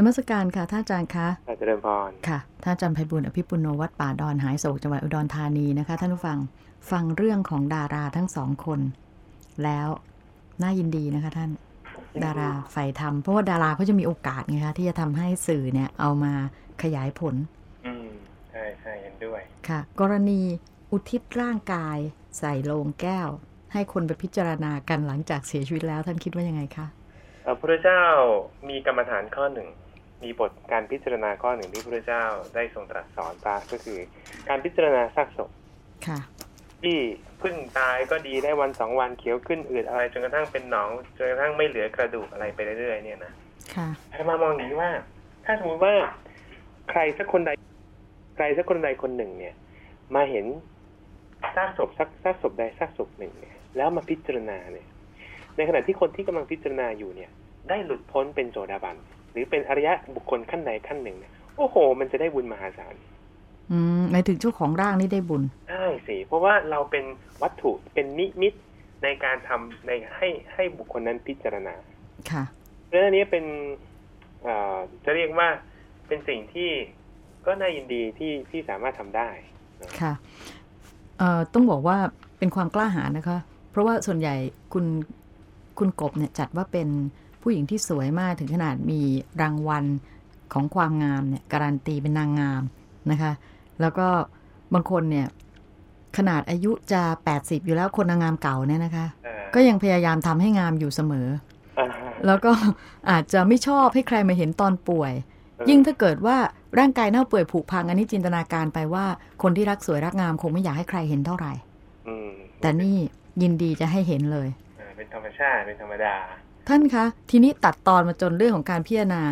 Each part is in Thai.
นมัสการค่ะท่านอาจารย์คะอาจารย์พรค่ะท่านอาจารย์ไพบุญอภิปุโนวัดป่าดอนหายโศกจังหวัดอุดรธานีนะคะ ท่านผู้ฟังฟังเรื่องของดาราทั้งสองคน แล้วน่ายินดีนะคะท่านดาราใฝ่ธรรมเพราะว่าดาราเขาจะมีโอกาสไงคะที่จะทำให้สื่อเนี่ยเอามาขยายผล อืมใช่ใช่เห็นด้วยค่ะ กรณีอุทิศร่างกายใส่โลงแก้ว ให้คนไปพิจารณากันหลังจากเสียชีวิตแล้วท่านคิดว่ายังไงคะพระพุทธเจ้ามีกรรมฐานข้อหนึ่ง มีบทการพิจารณาข้อหนึ่งที่พระพุทธเจ้าได้ทรงตรัสสอนพระก็คือ การพิจารณาซากศพค่ะที่เพิ่งตายก็ดีได้วันสองวันเขียวขึ้นอืดอะไรจนกระทั่งเป็นหนองจนกระทั่งไม่เหลือกระดูกอะไรไปเรื่อยๆเนี่ยนะค่ะอาตมามองอย่างนี้ว่า ถ้าสมมติว่าใครสักคนใด ใครสักคนใดคนหนึ่ง เนี่ย มาเห็นซากศพสักซากศพใดซากศพหนึ่งเนี่ย แล้วมาพิจารณาเนี่ย ในขณะที่คนที่กำลังพิจารณาอยู่เนี่ย ได้หลุดพ้นเป็นโสดาบัน หรือเป็นอริยะบุคคลขั้นใดขั้นหนึ่งเนี่ยโอ้โห มันจะได้บุญมหาศาลอืมหมายถึงเจ้าของร่างนี่ได้บุญใช่สิเพราะว่าเราเป็นวัตถุเป็นนิมิตในการทำในให้ให้บุคคลนั้นพิจารณา ค่ะเรื่องนี้เป็นเอ่อจะเรียกว่าเป็นสิ่งที่ก็น่ายินดีที่ที่สามารถทำได้ค่ะเอ่อต้องบอกว่าเป็นความกล้าหาญนะคะ เพราะว่าส่วนใหญ่คุณคุณกบเนี่ยจัดว่าเป็น ผู้หญิงที่สวยมากถึงขนาดมีรางวัลของความงามเนี่ยการันตีเป็นนางงามนะคะ แล้วก็บางคนเนี่ยขนาดอายุจะ 80 อยู่แล้วคนนางงามเก่าเนี่ยนะคะเอ่อก็ยังพยายามทำให้งามอยู่เสมออ่าแล้วก็อาจจะไม่ชอบให้ใครมาเห็นตอนป่วย ยิ่งถ้าเกิดว่าร่างกายเน่าเปื่อยผุพังอันนี้จินตนาการไปว่าคนที่รักสวยรักงามคงไม่อยากให้ใครเห็นเท่าไหร่อืมแต่นี่ยินดีจะให้เห็นเลยอ่าเป็นธรรมชาติเป็นธรรมดา ท่านคะทีนี้ตัดตอนมาจนเรื่องของการพิจารณา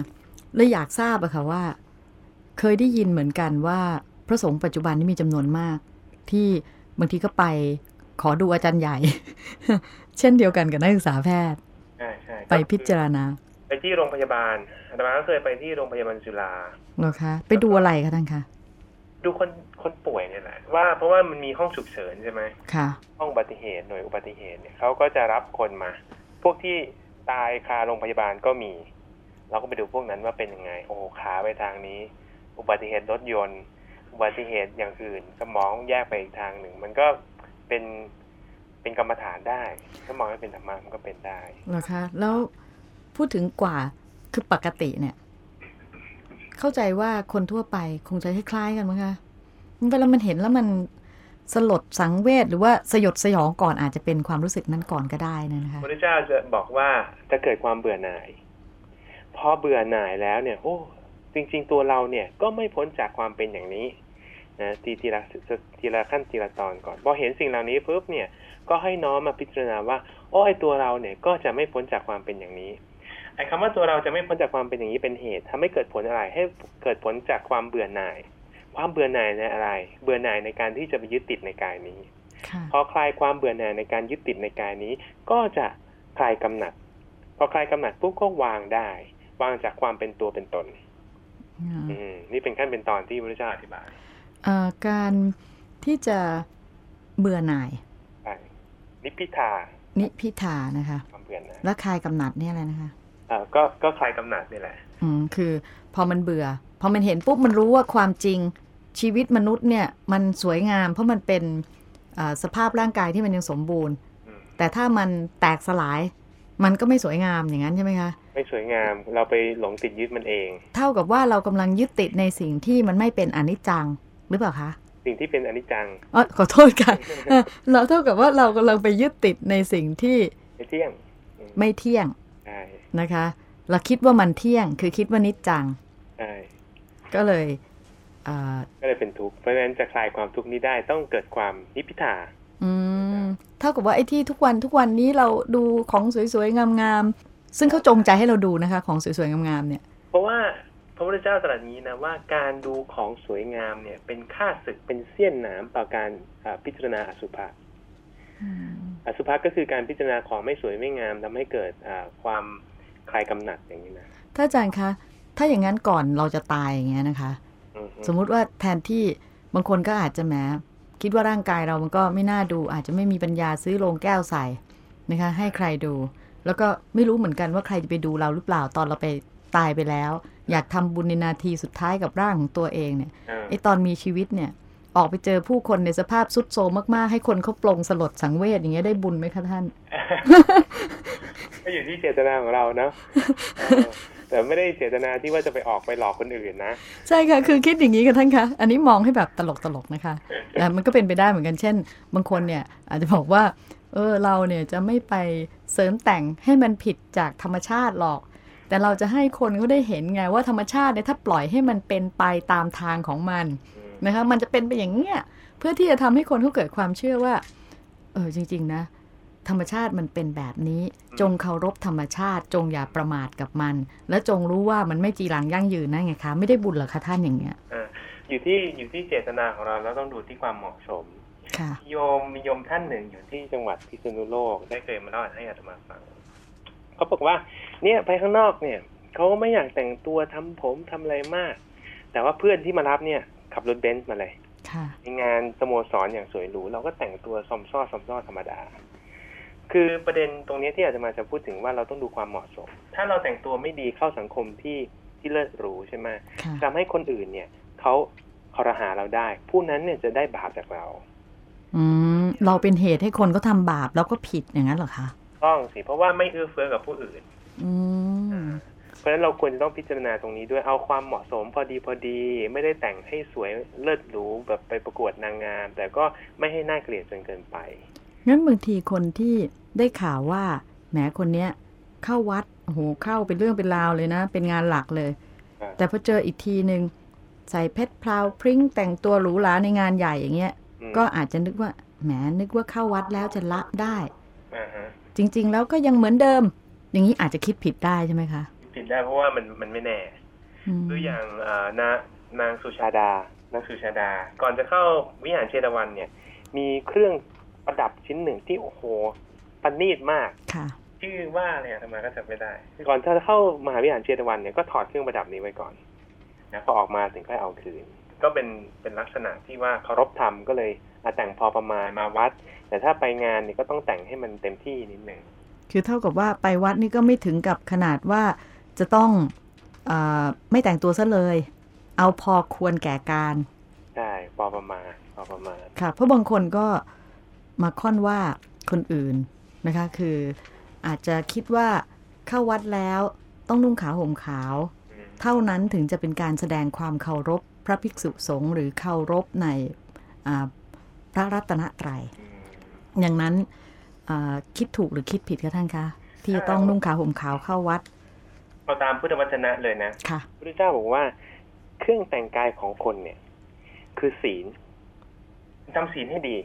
เลยอยากทราบอะค่ะว่า เคยได้ยินเหมือนกันว่า พระสงฆ์ปัจจุบันนี่มีจำนวนมาก ที่บางทีก็ไปขอดูอาจารย์ใหญ่ เช่นเดียวกันกับนักศึกษาแพทย์ใช่ใช่ไปพิจารณา ไปที่โรงพยาบาลอาตมาก็เคยไปที่โรงพยาบาลจุฬาเหรอคะไปดูอะไรคะท่านคะดูคนคนป่วยเนี่ยแหละว่าเพราะว่ามันมีห้องฉุกเฉินใช่ไหมค่ะ ห้องอุบัติเหตุหน่วยอุบัติเหตุเนี่ยเขาก็จะรับคนมา พวกที่ ตายคาโรงพยาบาลก็มี เราก็ไปดูพวกนั้นว่าเป็นยังไง โอ้ขาไปทางนี้ อุบัติเหตุรถยนต์ อุบัติเหตุอย่างอื่น สมองแยกไปอีกทางหนึ่ง มันก็เป็นเป็นกรรมฐานได้ถ้ามองให้เป็นธรรมะมันก็เป็นได้เหรอคะแล้วพูดถึงกว่าคือปกติเนี่ย เข้าใจว่าคนทั่วไปคงจะคล้ายๆกันมั้งคะเวลามันเห็นแล้วมัน สลดสังเวชหรือว่าสยดสยองก่อนอาจจะเป็นความรู้สึกนั้นก่อนก็ได้นะคะพระเจ้าจะบอกว่าจะเกิดความเบื่อหน่าย พอเบื่อหน่ายแล้วเนี่ย โอ้จริง ๆ ตัวเราเนี่ยก็ไม่พ้นจากความเป็นอย่างนี้นะทีทีละทีละขั้นทีละตอนก่อนพอเห็นสิ่งเหล่านี้ปุ๊บเนี่ยก็ให้น้อมมาพิจารณาว่าโอ้ไอตัวเราเนี่ยก็จะไม่พ้นจากความเป็นอย่างนี้ไอ้คำว่าตัวเราจะไม่พ้นจากความเป็นอย่างนี้เป็นเหตุทำให้เกิดผลอะไรให้เกิดผลจากความเบื่อหน่าย ความเบื่อหน่ายในอะไร เบื่อหน่ายในการที่จะไปยึดติดในกายนี้ค่ะพอคลายความเบื่อหน่ายในการยึดติดในกายนี้ ก็จะคลายกำหนัด พอคลายกำหนัดปุ๊บก็วางได้ วางจากความเป็นตัวเป็นตนอืมนี่เป็นขั้นเป็นตอนที่พระเจ้าอธิบายเอ่อการที่จะเบื่อหน่ายไปนิพพิทานิพิทานะคะความเบื่อหน่ายและคลายกำหนัดเนี่ยอะไรนะคะอ่าก็ก็คลายกำหนัดนี่แหละ อืมคือ พอมันเบื่อ พอมันเห็นปุ๊บมันรู้ว่าความจริง ชีวิตมนุษย์เนี่ยมันสวยงาม เพราะมันเป็นอ่าสภาพร่างกายที่มันยังสมบูรณ์อืมแต่ถ้ามันแตกสลาย มันก็ไม่สวยงามอย่างนั้นใช่ไหมคะ ไม่สวยงามเราไปหลงติดยึดมันเอง เท่ากับว่าเรากำลังยึดติดในสิ่งที่มันไม่เป็นอนิจจังหรือเปล่าคะสิ่งที่เป็นอนิจจังอ๋อขอโทษค่ะเออเราเท่ากับว่าเรากำลังไปยึดติดในสิ่งที่ไม่เที่ยงอืมไม่เที่ยงใช่นะคะ เราคิดว่ามันเที่ยง คือคิดว่านิจจังใช่ก็เลยอ่า ก็เลยเป็นทุกข์เพราะฉะนั้นจะคลายความทุกข์นี้ได้ต้องเกิดความนิพพิทาอืมเท่ากับว่าไอ้ที่ทุกวันทุกวันนี้เราดูของสวยๆงามๆซึ่งเขาจงใจให้เราดูนะคะ ของสวยๆงามๆเนี่ย เพราะว่าพระพุทธเจ้าตรัสนี้นะว่าการดูของสวยงามเนี่ย เป็นค่าศึกเป็นเสี้ยนหนามต่อการอ่าพิจารณาอสุภะอสุภะก็คือการพิจารณาของไม่สวยไม่งามทำให้เกิดอ่าความคลายกำหนัดอย่างนี้นะถ้าอาจารย์คะ ถ้าอย่างนั้นก่อนเราจะตายอย่างเงี้ยนะคะอือฮึ สมมุติว่าแทนที่บางคนก็อาจจะแหมคิดว่าร่างกายเรามันก็ไม่น่าดู อาจจะไม่มีปัญญาซื้อโลงแก้วใส่นะคะ ให้ใครดู แล้วก็ไม่รู้เหมือนกันว่าใครจะไปดูเราหรือเปล่าตอนเราไปตายไปแล้ว อยากทำบุญในนาทีสุดท้ายกับร่างของตัวเองเนี่ยเออไอตอนมีชีวิตเนี่ย ออกไปเจอผู้คนในสภาพสุดโทรมมากๆ ให้คนเขาปลงสลดสังเวชอย่างเงี้ยได้บุญไหมคะท่าน ก็อยู่ที่เจตนาของเราเนาะเออแต่ไม่ได้เจตนาที่ว่าจะไปออกไปหลอกคนอื่นนะ ใช่ค่ะคือคิดอย่างนี้กันท่านคะอันนี้มองให้แบบตลกตลกๆนะคะแต่มันก็เป็นไปได้เหมือนกันเช่น บางคนเนี่ย อาจจะบอกว่า เออเราเนี่ยจะไม่ไปเสริมแต่งให้มันผิดจากธรรมชาติหรอกแต่เราจะให้คนเขาได้เห็นไงว่าธรรมชาติเนี่ยถ้าปล่อยให้มันเป็นไปตามทางของมัน นะคะมันจะเป็นไปอย่างเงี้ยเพื่อที่จะทำให้คนเขาเกิดความเชื่อว่า เออจริง ๆ นะ ธรรมชาติมันเป็นแบบนี้ จงเคารพธรรมชาติ จงอย่าประมาทกับมัน และจงรู้ว่ามันไม่จีรังยั่งยืนนะไงคะไม่ได้บุญเหรอคะท่านอย่างเงี้ยอ่าอยู่ที่อยู่ที่เจตนาของเราแล้วต้องดูที่ความเหมาะสมค่ะโยมมีโยมท่านหนึ่งอยู่ที่จังหวัดพิษณุโลกได้เคยมาเล่าให้อาตมาฟังเขาบอกว่า เนี่ยไปข้างนอกเนี่ยเขาไม่อยากแต่งตัวทำผมทำอะไรมาก แต่ว่าเพื่อนที่มารับเนี่ย ขับรถเบนซ์มาเลยค่ะในงานสโมสรอย่างสวยหรูเราก็แต่งตัวซอมซ้อซอมซ้อธรรมดา คือประเด็นตรงนี้ที่อาจจะมาจะพูดถึงว่าเราต้องดูความเหมาะสม ถ้าเราแต่งตัวไม่ดีเข้าสังคมที่ที่เลิศหรูใช่ไหมค่ะทำให้คนอื่นเนี่ยเขาคอรหาเราได้ ผู้นั้นเนี่ยจะได้บาปจากเรา อืมเราเป็นเหตุให้คนเขาทำบาปแล้วก็ผิดอย่างนั้นเหรอคะต้องสิเพราะว่าไม่เอื้อเฟื้อกับผู้อื่น อืม เพราะฉะนั้นเราควรจะต้องพิจารณาตรงนี้ด้วยเอาความเหมาะสมพอดีพอดี ไม่ได้แต่งให้สวยเลิศหรูแบบไปประกวดนางงาม แต่ก็ไม่ให้น่าเกลียดจนเกินไปงั้นบางทีคนที่ได้ข่าวว่าแหมคนเนี้ยเข้าวัดโอ้โหเข้าเป็นเรื่องเป็นราวเลยนะ เป็นงานหลักเลยครับแต่พอเจออีกทีหนึ่งใส่เพชรพลาวพริ้งแต่งตัวหรูหราในงานใหญ่อย่างเงี้ยอืมก็อาจจะนึกว่าแหมนึกว่าเข้าวัดแล้วจะละได้อ่าฮะจริง ๆ แล้วก็ยังเหมือนเดิม อย่างนี้อาจจะคิดผิดได้ใช่ไหมคะ ผิดได้เพราะว่ามันมันไม่แน่มตัวอย่างเอ่อนานางสุชาดานางสุชาดา ก่อนจะเข้าวิหารเชตวันเนี่ย มีเครื่องประดับชิ้นหนึ่งที่โอ้โหประณีตมากค่ะชื่อว่าอะไรอะทำไมก็จำไม่ได้ ก่อนจะเข้ามหาวิหารเชตวันเนี่ยก็ถอดเครื่องประดับนี้ไว้ก่อนนะพอออกมาถึงค่อยเอาคืน ก็เป็นเป็นลักษณะที่ว่าเคารพธรรมก็เลยอาแต่งพอประมาณมาวัด แต่ถ้าไปงานเนี่ยก็ต้องแต่งให้มันเต็มที่นิดหนึ่งคือเท่ากับว่าไปวัดนี่ก็ไม่ถึงกับขนาดว่า จะต้องอาไม่แต่งตัวซะเลย เอาพอควรแก่การใช่พอประมาณพอประมาณค่ะเพราะบางคนก็มาค่อนว่าคนอื่นนะคะ คืออาจจะคิดว่าเข้าวัดแล้วต้องนุ่งขาวห่มขาวอืมเท่านั้นถึงจะเป็นการแสดงความเคารพพระภิกษุสงฆ์หรือเคารพในอ่าพระรัตนตรัยอืมอย่างนั้นอ่าคิดถูกหรือคิดผิดคะท่านคะ ที่จะต้องนุ่งขาวห่มขาวเข้าวัด เอาตามพุทธวจนะเลยนะค่ะพระพุทธเจ้าบอกว่า เครื่องแต่งกายของคนเนี่ย คือศีลทำศีลให้ดี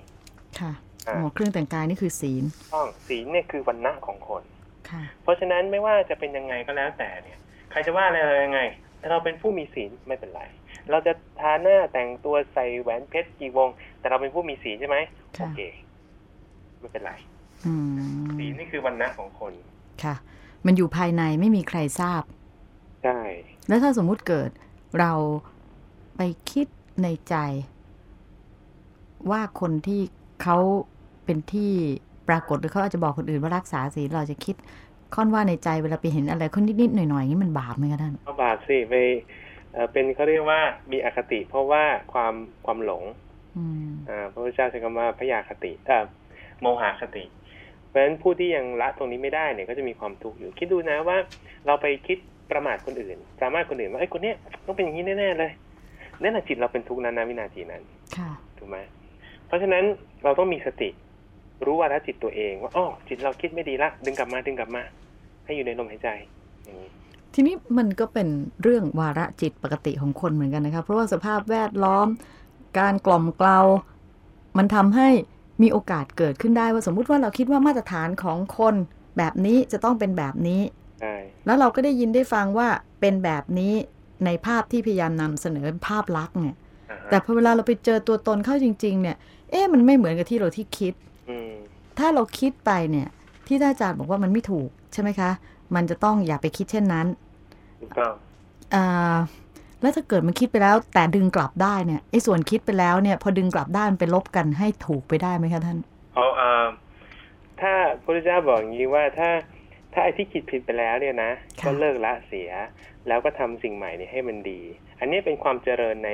ค่ะอ่าอ๋อเครื่องแต่งกายนี่คือศีลต้องศีลเนี่ยคือวันณะของคนค่ะ เพราะฉะนั้นไม่ว่าจะเป็นยังไงก็แล้วแต่เนี่ย ใครจะว่าอะไรเรายังไงแต่เราเป็นผู้มีศีลไม่เป็นไร เราจะทาหน้าแต่งตัวใส่แหวนเพชรกี่วง แต่เราเป็นผู้มีศีลใช่ไหมค่ะโอเคไม่เป็นไรอืมศีลนี่คือวันณะของคนค่ะ มันอยู่ภายในไม่มีใครทราบ ใช่ แล้วถ้าสมมุติเกิดเราไปคิดในใจ ว่าคนที่เขาเป็นที่ปรากฏหรือเขาอาจจะบอกคนอื่นว่ารักษาศีลเราจะคิดค่อนว่าในใจเวลาไปเห็นอะไรคนนิดๆหน่อยๆอย่างนี้มันบาปไหมคะท่านเอาบาปสิไปเอ่อเป็นเขาเรียกว่ามีอคติ เพราะว่าความความหลงอืมอ่าพระพุทธเจ้าใช้คำว่าพยาคติเอ่อโมหคติ เพราะฉะนั้นผู้ที่ยังละตรงนี้ไม่ได้เนี่ยก็จะมีความทุกข์อยู่คิดดูนะว่า เราไปคิดประมาทคนอื่นสามารถคนอื่นว่าไอ้ยคนเนี้ยต้องเป็นอย่างนี้แน่ๆเลยนั่นแหละจิตเราเป็นทุกข์นั้นนะวินาทีนั้นค่ะถูกไหมเพราะฉะนั้นเราต้องมีสติ รู้ว่าละจิตตัวเองว่าอ๋อจิตเราคิดไม่ดีละดึงกลับมาดึงกลับมา ให้อยู่ในลมหายใจอย่างนี้ทีนี้มันก็เป็นเรื่องวาระจิตปกติของคนเหมือนกันนะคะเพราะว่าสภาพแวดล้อม การกล่อมเกลา มันทำให้ มีโอกาสเกิดขึ้นได้ว่าสมมุติว่าเราคิดว่ามาตรฐานของคนแบบนี้จะต้องเป็นแบบนี้ใช่แล้วเราก็ได้ยินได้ฟังว่าเป็นแบบนี้ในภาพที่พยายามนำเสนอภาพลักษณ์เนี่ยอ่าฮะแต่พอเวลาเราไปเจอตัวตนเข้าจริง ๆ เนี่ย เอ๊ะมันไม่เหมือนกับที่เราที่คิดอืมถ้าเราคิดไปเนี่ย ที่ท่านอาจารย์บอกว่ามันไม่ถูกใช่ไหมคะ มันจะต้องอย่าไปคิดเช่นนั้นถูกต้องอ่า แล้วถ้าเกิดมันคิดไปแล้ว แต่ดึงกลับได้เนี่ยไอ้ส่วนคิดไปแล้วเนี่ย พอดึงกลับได้มันไปลบกันให้ถูกไปได้ไหมคะท่านเอาเอ่อถ้าพระพุทธเจ้าบอกอย่างนี้ว่าถ้าถ้าไอ้ที่คิดผิดไปแล้วเนี่ยนะค่ะก็เลิกละเสีย แล้วก็ทำสิ่งใหม่นี้ให้มันดี อันนี้เป็นความเจริญใน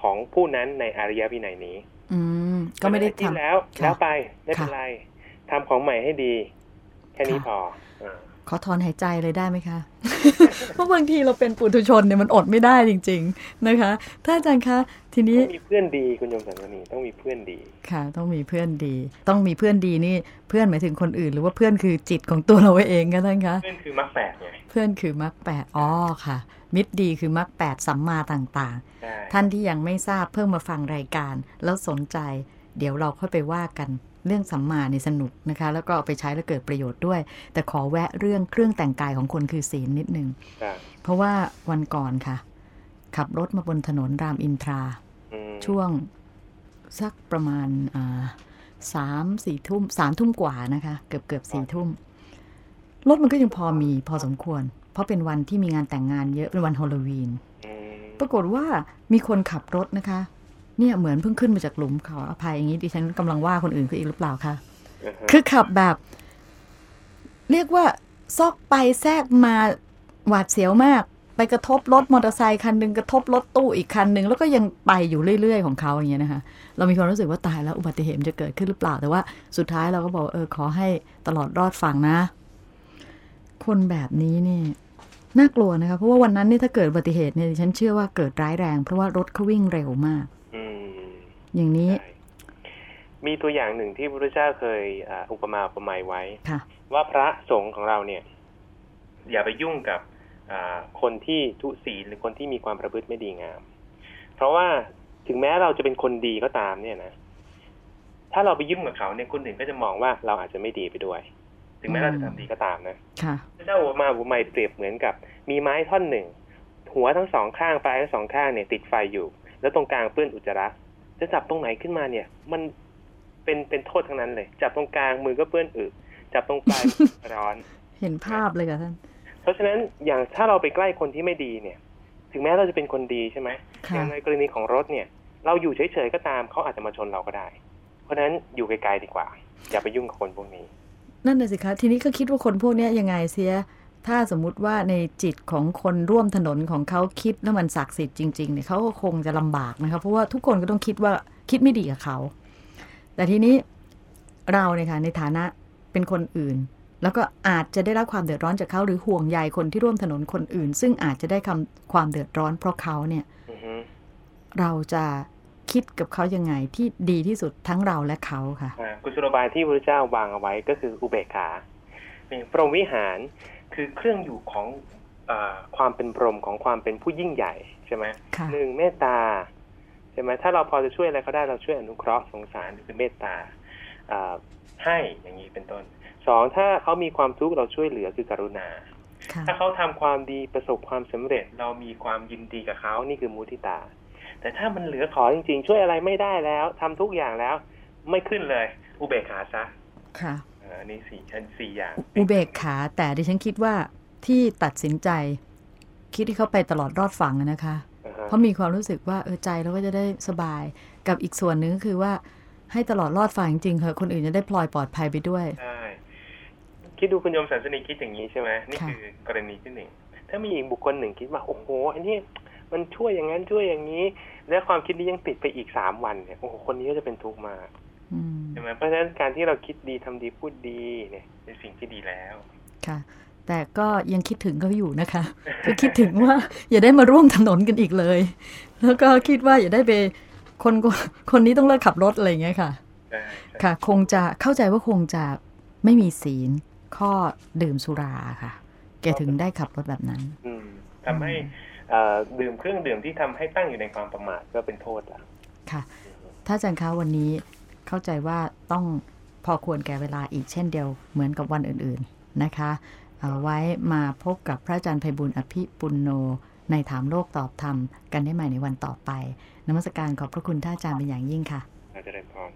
ของผู้นั้นในอริยวินัยนี้ อืมก็ไม่ได้ที่ทำแล้วค่ะแล้วไปไม่เป็นค่ะไรทำของใหม่ให้ดี แค่นี้ค่ะพออ่า ขอถอนหายใจเลยได้ไหมคะ เพราะบางทีเราเป็นปุถุชนเนี่ยมันอดไม่ได้จริง ๆนะคะ ถ้าอาจารย์คะ ทีนี้ต้องมีเพื่อนดีคุณโยมสันสนีต้องมีเพื่อนดีค่ะ ต้องมีเพื่อนดี ต้องมีเพื่อนดีนี่เพื่อนหมายถึงคนอื่น หรือว่าเพื่อนคือจิตของตัวเราเองกันท่านคะ เพื่อนคือมรรคแปดไงเพื่อนคือมรรคแปดอ๋อค่ะ มิตรดีคือมรรคแปดสัมมาต่างใช่ๆท่านที่ยังไม่ทราบเพิ่งมาฟังรายการ แล้วสนใจ เดี๋ยวเราค่อยไปว่ากัน เรื่องสัมมาในสนุกนะคะ แล้วก็เอาไปใช้แล้วเกิดประโยชน์ด้วย แต่ขอแวะเรื่องเครื่องแต่งกายของคนคือศีลนิดนึงครับเพราะว่าวันก่อนค่ะ ขับรถมาบนถนนรามอินทราอืมช่วงสักประมาณอ่าสามสี่ทุ่มสามทุ่มกว่านะคะ เกือบเกือบสี่ทุ่มรถมันก็ยังพอมีพอสมควร เพราะเป็นวันที่มีงานแต่งงานเยอะเป็นวันฮอลโลวีนอืมปรากฏว่ามีคนขับรถนะคะ เนี่ยเหมือนเพิ่งขึ้นมาจากหลุมเขาอภัยอย่างนี้ดิฉันกำลังว่าคนอื่นเขาอีกหรือเปล่าคะอ่าฮะคือขับแบบ เรียกว่าซอกไปแทรกมาหวาดเสียวมาก ไปกระทบรถมอเตอร์ไซค์คันหนึ่งกระทบรถตู้อีกคันหนึ่งแล้วก็ยังไปอยู่เรื่อย ๆ ของเขาอย่างเงี้ยนะคะเรามีความรู้สึกว่าตายแล้วอุบัติเหตุมันจะเกิดขึ้นหรือเปล่า แต่ว่าสุดท้ายเราก็บอกว่าเออขอให้ตลอดรอดฝั่งนะ คนแบบนี้นี่น่ากลัวนะคะเพราะว่าวันนั้นนี่ถ้าเกิดอุบัติเหตุเนี่ยดิฉันเชื่อว่าเกิดร้ายแรง เพราะว่ารถเขาวิ่งเร็วมาก อืมอย่างนี้ใช่มีตัวอย่างหนึ่งที่พระพุทธเจ้าเคยอ่าอุปมาอุปไมยไว้ค่ะว่าพระสงฆ์ของเราเนี่ย อย่าไปยุ่งกับอ่าคนที่ทุศีลหรือคนที่มีความประพฤติไม่ดีงาม เพราะว่าถึงแม้เราจะเป็นคนดีก็ตามเนี่ยนะ ถ้าเราไปยุ่งกับเขาเนี่ยคนอื่นก็จะมองว่าเราอาจจะไม่ดีไปด้วย ถึงแม้เราจะทำดีก็ตามนะค่ะพระเจ้าอุปมาอุปไมยเปรียบเหมือนกับ มีไม้ท่อนหนึ่ง หัวทั้งสองข้างปลายทั้งสองข้างเนี่ยติดไฟอยู่ แล้วตรงกลางเปื้อนอุจจาระ จะจับตรงไหนขึ้นมาเนี่ย มันเป็นเป็นโทษทั้งนั้นเลย จับตรงกลางมือก็เปื้อนอึจับตรงปลายร้อน เห็นภาพเลยค่ะท่านเพราะฉะนั้นอย่างถ้าเราไปใกล้คนที่ไม่ดีเนี่ย ถึงแม้เราจะเป็นคนดีใช่ไหมอค่ะย่างในกรณีของรถเนี่ย เราอยู่เฉยๆก็ตามเขาอาจจะมาชนเราก็ได้ เพราะฉะนั้นอยู่ไกลๆดีกว่า อย่าไปยุ่งกับคนพวกนี้ นั่นน่ะสิคะทีนี้ก็คิดว่าคนพวกเนี้ยยังไงเสีย ถ้าสมมุติว่าในจิตของคนร่วมถนนของเขาคิดแล้วมันศักดิ์สิทธิ์จริงๆเนี่ยเขาก็คงจะลำบากนะคะเพราะว่าทุกคนก็ต้องคิดว่าคิดไม่ดีกับเขา แต่ทีนี้เราเนี่ยค่ะในฐานะเป็นคนอื่น แล้วก็อาจจะได้รับความเดือดร้อนจากเขาหรือห่วงใยคนที่ร่วมถนนคนอื่น ซึ่งอาจจะได้คำความเดือดร้อนเพราะเขาเนี่ยเราจะคิดกับเขายังไงที่ดีที่สุดทั้งเราและเขาค่ะกุศโลบายที่พระเจ้าวางเอาไว้ก็คืออุเบกขาเป็นพรหมวิหาร คือเครื่องอยู่ของอาความเป็นพรหมของความเป็นผู้ยิ่งใหญ่ใช่ไหมค่ะหนึ่งเมตตาใช่ไหมถ้าเราพอจะช่วยอะไรเขาได้เราช่วยอนุเคราะห์สงสารคือเมตตาอ่าให้อย่างนี้เป็นต้นสองถ้าเขามีความทุกข์เราช่วยเหลือคือกรุณาค่ะถ้าเขาทำความดีประสบความสำเร็จ เรามีความยินดีกับเขานี่คือมุทิตา แต่ถ้ามันเหลือขอจริง ๆ ช่วยอะไรไม่ได้แล้วทำทุกอย่างแล้ว ไม่ขึ้นเลย อุเบกขาซะค่ะ อ่าอันนี้สี่ชั้นสี่อย่าง อุเบกขา แต่ดิฉันคิดว่าที่ตัดสินใจ คิดที่เขาไปตลอดรอดฝั่งอะนะคะอ่าฮะเพราะมีความรู้สึกว่าเออใจเราก็จะได้สบาย กับอีกส่วนหนึ่งก็คือว่าให้ตลอดรอดฝั่งจริงๆเหอะคนอื่นจะได้พลอยปลอดภัยไปด้วย ใช่ คิดดูคุณโยมสันสนีคิดอย่างนี้ใช่ไหมนี่ค่ะคือกรณีที่หนึ่ง ถ้ามีอีกบุคคลหนึ่งคิดว่าโอ้โหอันนี้มันช่วยอย่างนั้นช่วยอย่างนี้ และความคิดนี้ยังติดไปอีกสามวันเนี่ยโอ้โหคนนี้ก็จะเป็นทุกข์มากอืมใช่ ไหมเพราะฉะนั้นการที่เราคิดดีทำดีพูดดีเนี่ยเป็นสิ่งที่ดีแล้วค่ะ แต่ก็ยังคิดถึงเขาอยู่นะคะก็คิดถึงว่าอย่าได้มาร่วมถนนกันอีกเลย แล้วก็คิดว่าอย่าได้ไปคนคนนี้ต้องเลิกขับรถอะไรอย่างเงี้ยค่ะใช่ใช่ค่ะ คงจะเข้าใจว่าคงจะไม่มีศีลข้อดื่มสุราค่ะ แกถึงได้ขับรถแบบนั้นอืมทำให้เอ่อดื่มเครื่องดื่มที่ทำให้ตั้งอยู่ในความประมาทก็เป็นโทษละค่ะ ถ้าอาจารย์คะวันนี้ เข้าใจว่าต้องพอควรแก่เวลาอีกเช่นเดียวเหมือนกับวันอื่นๆนะคะเอาไว้มาพบกับพระอาจารย์ไพบุญอภิปุลโน ในถามโลกตอบธรรม กันได้ใหม่ในวันต่อไปนมัสการขอบพระคุณท่านอาจารย์เป็นอย่างยิ่งค่ะอาจารย์พร